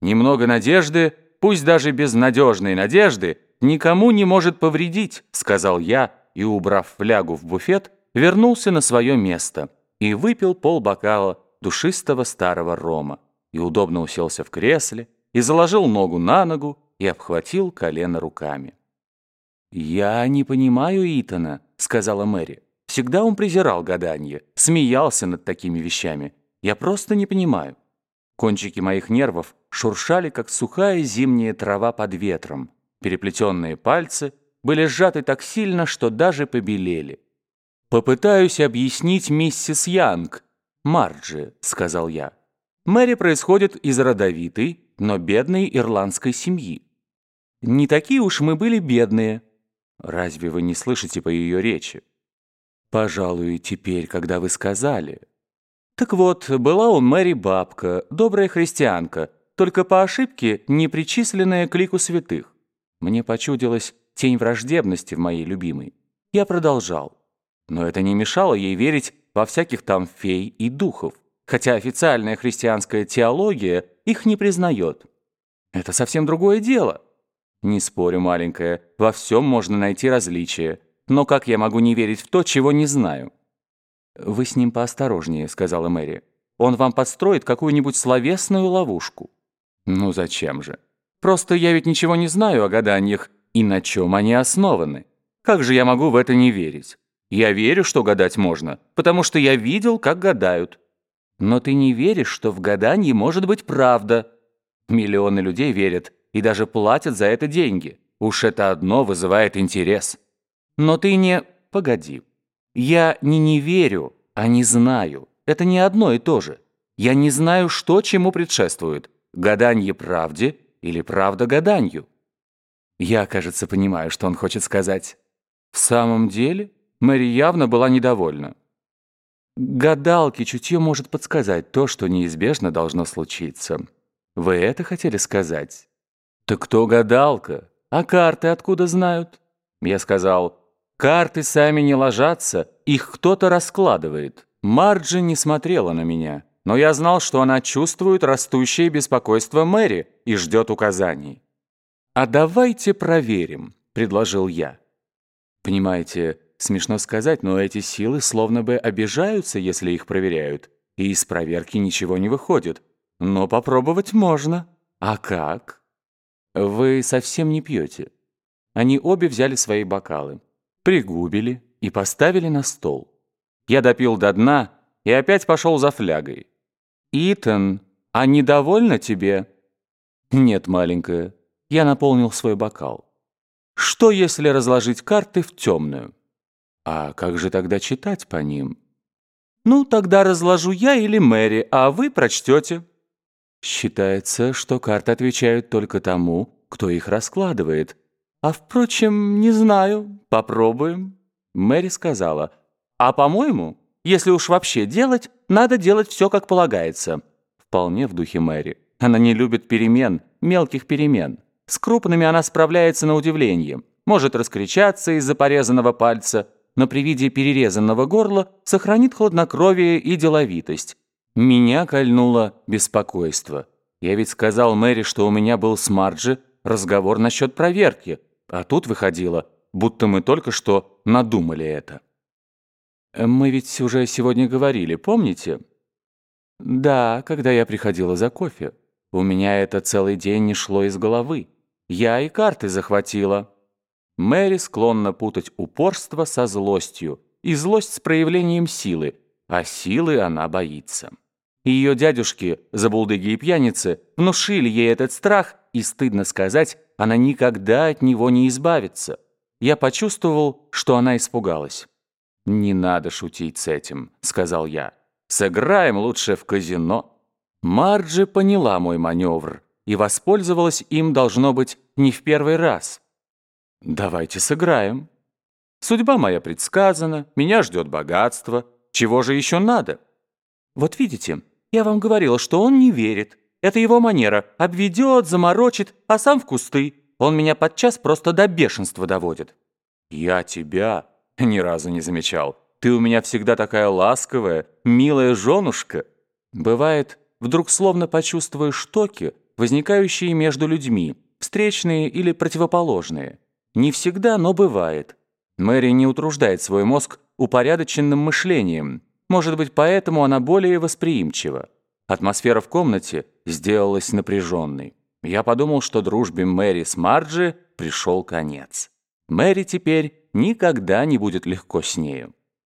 Немного надежды, пусть даже безнадежной надежды, никому не может повредить», — сказал я, и, убрав флягу в буфет, вернулся на свое место и выпил полбокала душистого старого рома, и удобно уселся в кресле, и заложил ногу на ногу, и обхватил колено руками. «Я не понимаю Итана», — сказала Мэри. «Всегда он презирал гадание, смеялся над такими вещами. Я просто не понимаю». Кончики моих нервов шуршали, как сухая зимняя трава под ветром. Переплетенные пальцы были сжаты так сильно, что даже побелели. «Попытаюсь объяснить миссис Янг. Марджи», — сказал я. «Мэри происходит из родовитой, но бедной ирландской семьи. Не такие уж мы были бедные. Разве вы не слышите по ее речи? Пожалуй, теперь, когда вы сказали...» Так вот, была у Мэри бабка, добрая христианка, только по ошибке не причисленная к лику святых. Мне почудилась тень враждебности в моей любимой. Я продолжал. Но это не мешало ей верить во всяких там фей и духов, хотя официальная христианская теология их не признает. Это совсем другое дело. Не спорю, маленькая, во всем можно найти различия. Но как я могу не верить в то, чего не знаю? «Вы с ним поосторожнее», — сказала Мэри. «Он вам подстроит какую-нибудь словесную ловушку». «Ну зачем же? Просто я ведь ничего не знаю о гаданиях и на чем они основаны. Как же я могу в это не верить? Я верю, что гадать можно, потому что я видел, как гадают». «Но ты не веришь, что в гадании может быть правда». Миллионы людей верят и даже платят за это деньги. Уж это одно вызывает интерес. Но ты не... Погоди. Я не не верю, а не знаю. Это не одно и то же. Я не знаю, что чему предшествует. Гаданье правде или правда гаданью. Я, кажется, понимаю, что он хочет сказать. В самом деле, Мэри явно была недовольна. Гадалке чутье может подсказать то, что неизбежно должно случиться. Вы это хотели сказать? Так кто гадалка? А карты откуда знают? Я сказал, Карты сами не ложатся, их кто-то раскладывает. Марджи не смотрела на меня, но я знал, что она чувствует растущее беспокойство Мэри и ждет указаний. «А давайте проверим», — предложил я. Понимаете, смешно сказать, но эти силы словно бы обижаются, если их проверяют, и из проверки ничего не выходит. Но попробовать можно. А как? Вы совсем не пьете. Они обе взяли свои бокалы пригубили и поставили на стол. Я допил до дна и опять пошел за флягой. «Итан, а недовольна тебе?» «Нет, маленькая, я наполнил свой бокал. Что, если разложить карты в темную? А как же тогда читать по ним?» «Ну, тогда разложу я или Мэри, а вы прочтете». Считается, что карты отвечают только тому, кто их раскладывает, «А впрочем, не знаю. Попробуем». Мэри сказала, «А по-моему, если уж вообще делать, надо делать все как полагается». Вполне в духе Мэри. Она не любит перемен, мелких перемен. С крупными она справляется на удивление. Может раскричаться из-за порезанного пальца, но при виде перерезанного горла сохранит хладнокровие и деловитость. Меня кольнуло беспокойство. Я ведь сказал Мэри, что у меня был с Марджи разговор насчет проверки – а тут выходило, будто мы только что надумали это. Мы ведь уже сегодня говорили, помните? Да, когда я приходила за кофе. У меня это целый день не шло из головы. Я и карты захватила. Мэри склонна путать упорство со злостью и злость с проявлением силы, а силы она боится. Ее дядюшки, забулдыги и пьяницы, внушили ей этот страх, и, стыдно сказать, она никогда от него не избавится. Я почувствовал, что она испугалась. «Не надо шутить с этим», — сказал я. «Сыграем лучше в казино». Марджи поняла мой маневр и воспользовалась им, должно быть, не в первый раз. «Давайте сыграем. Судьба моя предсказана, меня ждет богатство. Чего же еще надо?» «Вот видите, я вам говорила, что он не верит. Это его манера. Обведет, заморочит, а сам в кусты. Он меня подчас просто до бешенства доводит». «Я тебя ни разу не замечал. Ты у меня всегда такая ласковая, милая женушка». Бывает, вдруг словно почувствуешь токи, возникающие между людьми, встречные или противоположные. Не всегда, но бывает. Мэри не утруждает свой мозг упорядоченным мышлением. Может быть, поэтому она более восприимчива. Атмосфера в комнате сделалась напряженной. Я подумал, что дружбе Мэри с Марджи пришел конец. Мэри теперь никогда не будет легко с нею.